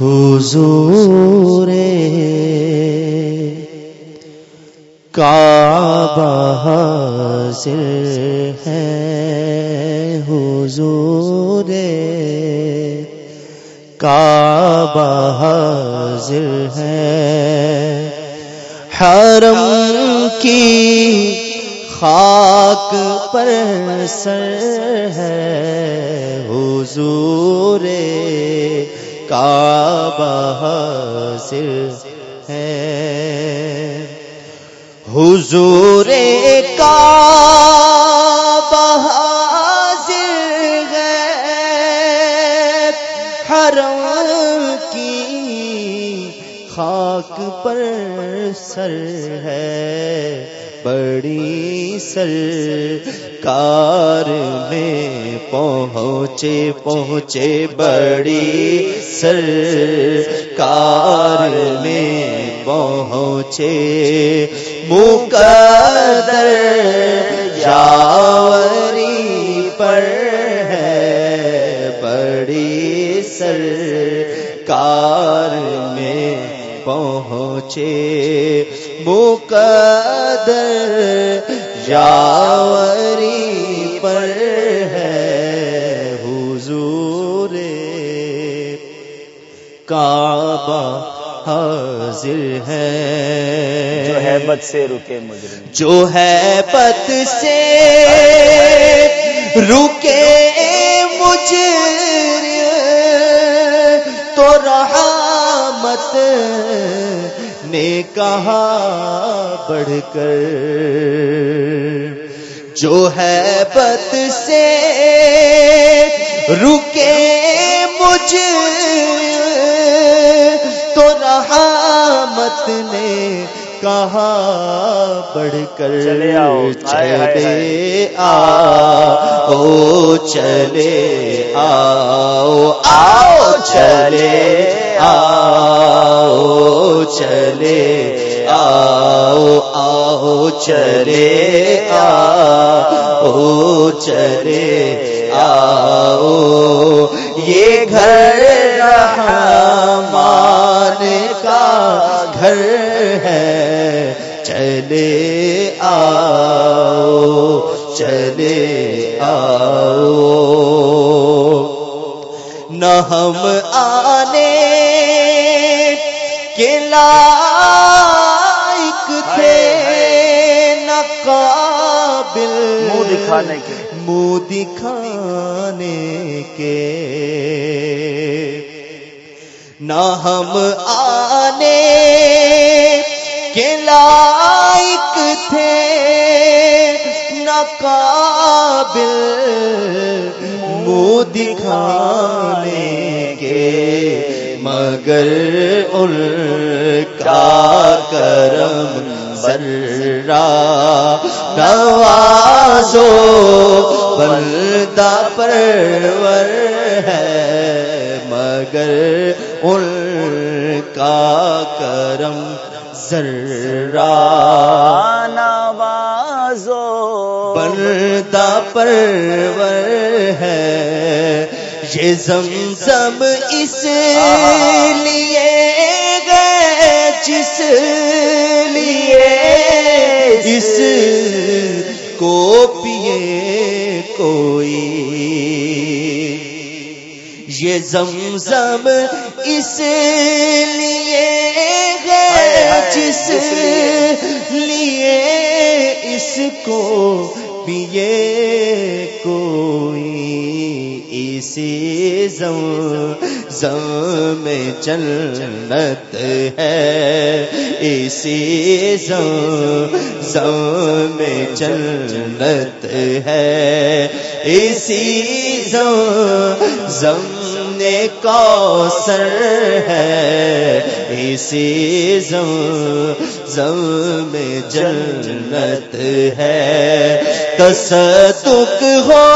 حضور کعبہ حاضر ہے حضور کعبہ حاضر ہے حرم کی خاک پر سر ہے حضور کعبہ حاضر ہے۔ حضور کعبہ حاضر ہے۔ حرم کی خاک پر سر ہے۔ بڑی سر کار میں پہنچے پہنچے، بڑی سر کار میں پہنچے۔ مقدر یاوری پر ہے بڑی سر کار میں پہنچے۔ مقدر یاوری کعبہ حاضر ہے۔ جو بد سے رکے مجرم جو ہے پت سے رکے تو رحمت نے کہا بڑھ کر۔ جو ہے پت سے رکے مجھ رحمت نے کہا بڑھ کر چلے آئے، چلے آؤ چلے آؤ آؤ چلے آؤ چلے آؤ آؤ چلے آؤ چلے آؤ۔ یہ گھر رحمان گھر ہے۔ چلے آؤ چلے آؤ۔ نہ ہم آنے کے لائق تھے نہ قابل منہ دکھانے کے۔ منہ دکھانے کے۔ نہ ہم آنے منہ دکھانے کے مگر ان کا کرم ذرا نوازو بندہ پرور ہے مگر ان کا کرم ذرا نوازو۔ بندہ پرور ہے یہ زمزم اس لیے گئے، جس لیے اس کو پیے کوئی۔ یہ زمزم اس لیے گئے، جس لیے اس کو پیے کوئی۔ اسی زم زم میں جنت ہے۔ اسی زم زم میں جنت ہے۔ اسی زم زم نے کوثر ہے۔ اسی زم زم میں جنت ہے۔ تصدق ہو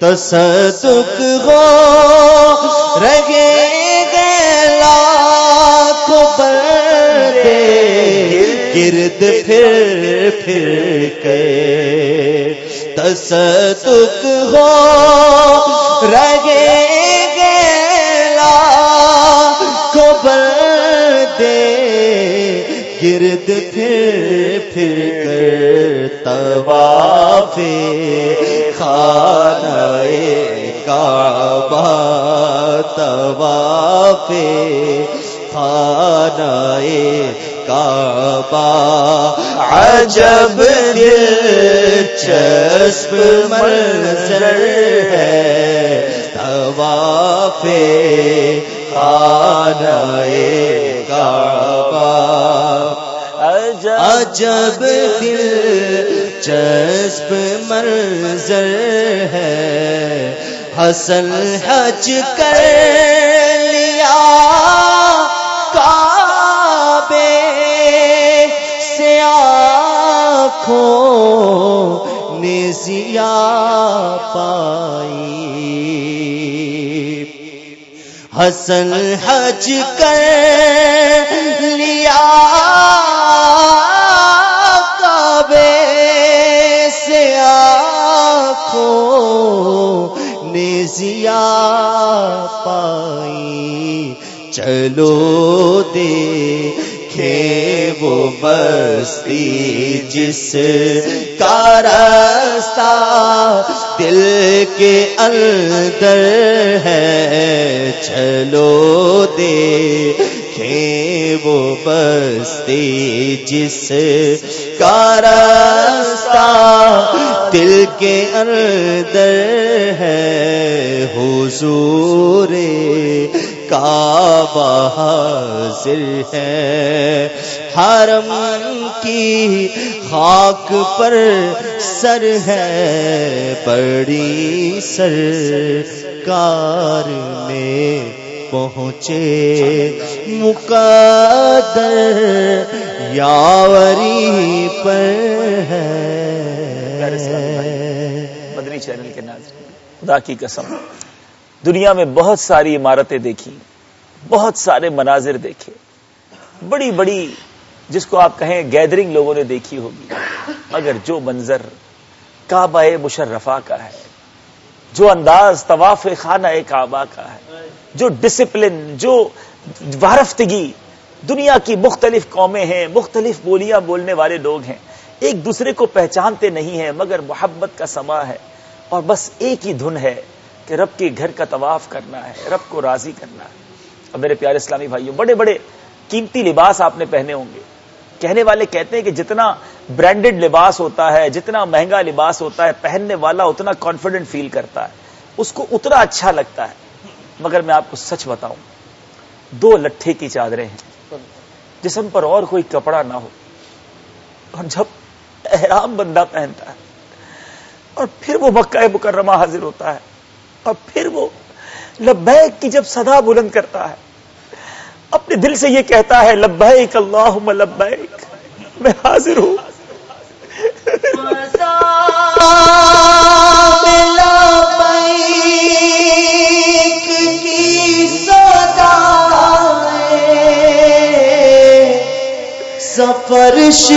تصدق ہو، رہے گے لاکھ بردے گرد پھر پھر کے۔ تصدق ہو رگے گیلا کو بل دے گرد پھر پھر کر طواف خانہ طواف خانہ کعبہ۔ عجب دل چسپ منظر ہے۔ طواف خانہ کعبہ۔ عجب دل چسپ منظر ہے۔ حسن حج کر نے زیا پائی۔ حسن حج کر لیا چلو دے وہ بستی جس کا راستہ دل کے اندر ہے۔ چلو دے وہ بستی جس کا راستہ دل کے اندر ہے۔ حضور کعبہ حاضر ہے۔ حرم کی خاک پر سر ہے، بڑی سر کار میں پہنچے۔ مقدر یاوری پر ہے۔ مدنی چینل کے ناظرین، خدا کی قسم۔ دنیا میں بہت ساری عمارتیں دیکھی، بہت سارے مناظر دیکھے۔ بڑی بڑی، جس کو آپ کہیں گیدرنگ لوگوں نے دیکھی ہوگی۔ مگر جو منظر کعبہ مشرفہ کا ہے، جو انداز طواف خانہ کعبہ کا ہے، جو ڈسپلن جو وارفتگی، دنیا کی مختلف قومیں ہیں، مختلف بولیاں بولنے والے لوگ ہیں۔ ایک دوسرے کو پہچانتے نہیں ہیں، مگر محبت کا سما ہے۔ اور بس ایک ہی دھن ہے۔ کہ رب کے گھر کا طواف کرنا ہے، رب کو راضی کرنا ہے۔ اب میرے پیارے اسلامی بھائیوں، بڑے بڑے قیمتی لباس آپ نے پہنے ہوں گے۔ کہنے والے کہتے ہیں کہ جتنا برانڈڈ لباس ہوتا ہے، جتنا مہنگا لباس ہوتا ہے، پہننے والا اتنا کانفیڈنٹ فیل کرتا ہے۔ اس کو اتنا اچھا لگتا ہے۔ مگر میں آپ کو سچ بتاؤں، دو لٹھے کی چادریں ہیں۔ جسم پر اور کوئی کپڑا نہ ہو۔ اور جب احرام بندہ پہنتا ہے اور پھر وہ مکہ مکرمہ حاضر ہوتا ہے اور پھر وہ لبیک کی جب صدا بلند کرتا ہے، اپنے دل سے یہ کہتا ہے، لبیک اللہ لبیک، میں حاضر ہوں۔ سفرش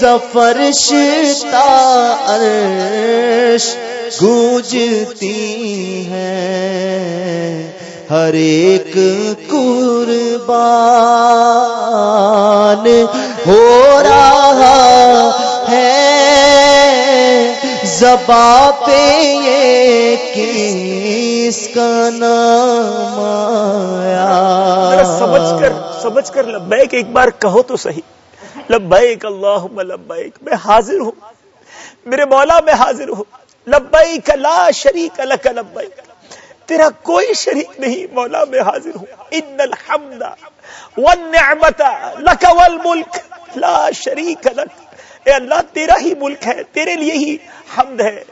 سفر شتا عرش گونجتی ہے۔ ہر ایک قربان ہو رہا ہے۔ زبا پہ یہ کس کا نام آیا؟ سمجھ کر سمجھ کر لبیک ایک بار کہو تو صحیح۔ لبیک اللہم لبیک، میں حاضر ہوں۔ میرے مولا، میں حاضر ہوں۔ لبیک لا شریک لک لبیک۔ تیرا کوئی شریک نہیں مولا، میں حاضر ہوں۔ ان الحمد والنعمت لک والملک لا شریک لک۔ اے اللہ، تیرا ہی ملک ہے، تیرے لیے ہی حمد ہے۔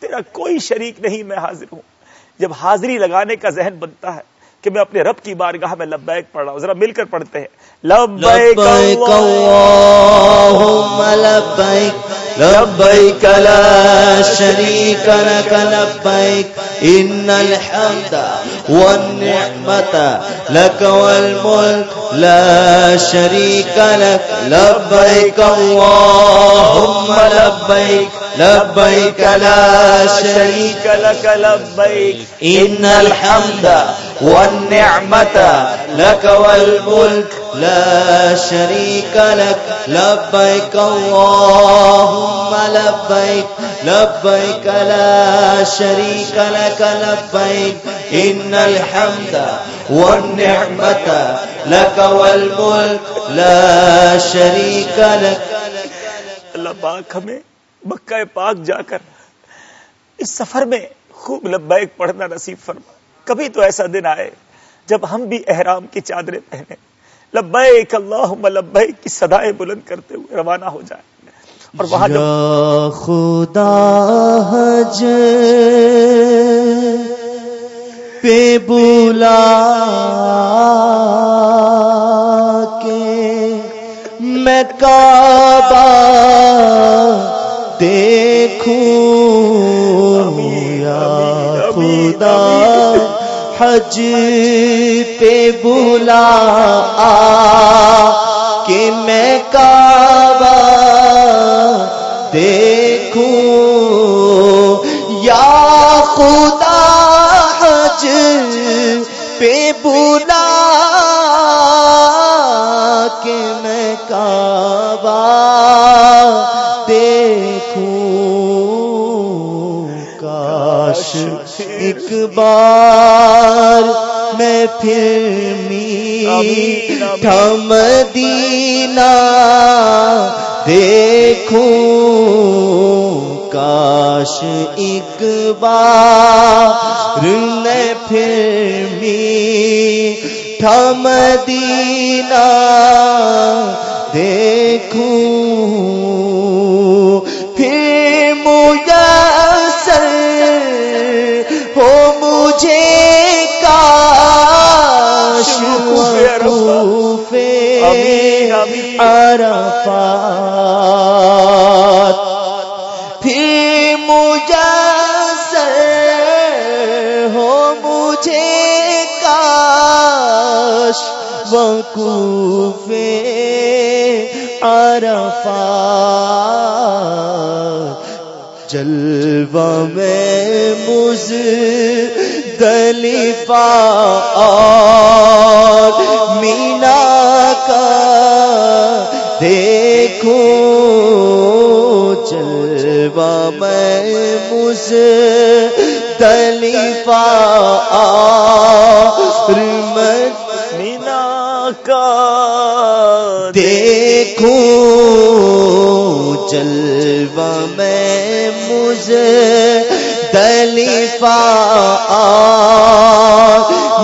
تیرا کوئی شریک نہیں، میں حاضر ہوں۔ جب حاضری لگانے کا ذہن بنتا ہے کہ میں اپنے رب کی بارگاہ میں لبیک پڑھ رہا ہوں، ذرا مل کر پڑھتے ہیں۔ لبیک لبیک اللہم، لبیک لبیک لا شریک لک، لبیک ان الحمد والنعمت لک والملک لا شریک لک. لبیک اللہم، لبیک لبیک لا شریک لك لبيك ان الحمد والنعمت لك والملك لا شريك لك. لبيك اللهم لبيك. لبيك لا شريك لك. لبيك. ان الحمد والنعمت لك والملك لا شريك لك. اللہ پاک ہمیں مکہ پاک جا کر اس سفر میں خوب لبیک پڑھنا نصیب فرما کبھی تو ایسا دن آئے جب ہم بھی احرام کی چادریں پہنے لبیک اللہم لبیک کی صدایں بلند کرتے ہوئے روانہ ہو جائیں۔ اور وہاں جب خدا حج پہ بلا کے میں کعبہ دیکھوں۔ یا خدا حج پہ بلا کہ میں کعبہ دیکھوں۔ یا خدا، حج پہ بلا کہ میں کعبہ دیکھوں۔ کاش ایک بار میں پھر میٹھا مدینہ دیکھوں کاش ایک بار میں پھر میٹھا مدینہ۔ عرفات جلوہ میں مز دلیفا اور مینا کا دیکھو جلوہ میں مز دلیفا اور دیکھو جلوہ میں مجھے دلیفا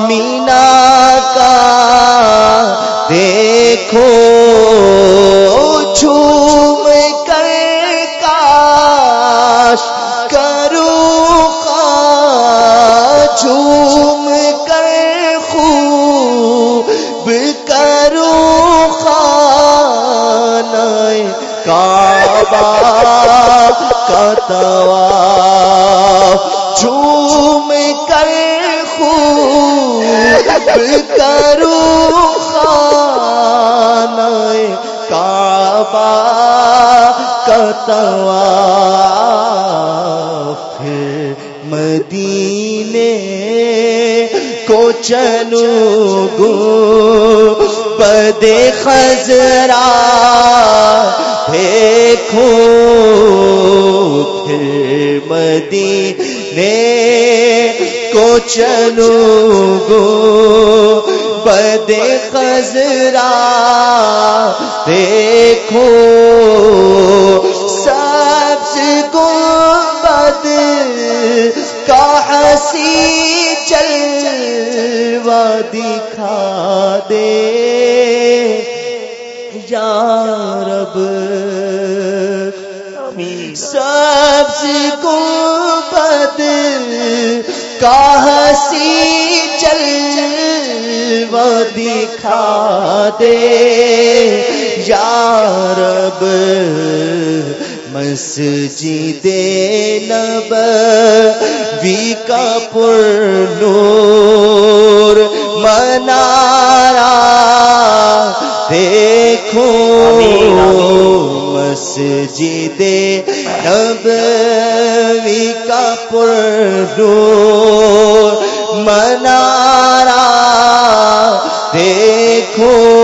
مینا کا دیکھو طواف جھوم کر خوب کروں خانہ کعبہ کا طواف مدینے کو چلو گو بدے خزرا دیکھو پھر مدینے کو چلو گو بدے خزرا دیکھو سبز گنبد کا ہنسی جلوہ دکھا دے۔ یا آمین سبز گنبد کا ہنسی چل وہ دکھا دے یا رب مسجد نب وی کا پر نور منارا دیکھو۔ مسجد نبوی کا پردور منارا دیکھو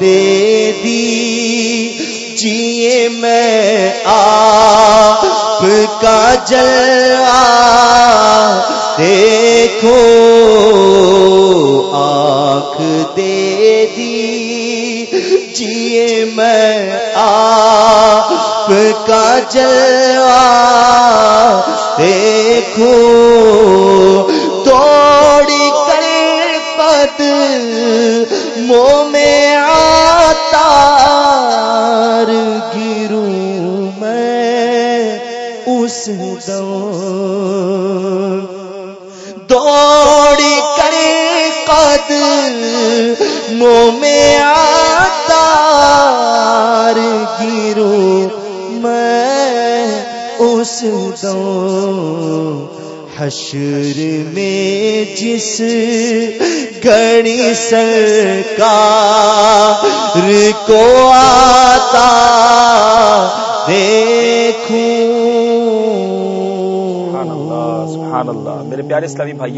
دے دی، جیے میں آپ کا جلوہ دیکھو، آنکھ دے دی، جیے میں آپ کا جلوہ دیکھو۔ توڑی کر پد منہ میں دوڑی کر قد منہ میں آتا گروں میں اس دم حشر میں جس گڑی سرکار کو آتا دیکھوں۔ سبحان اللہ سبحان اللہ۔ میرے پیارے اسلامی بھائیوں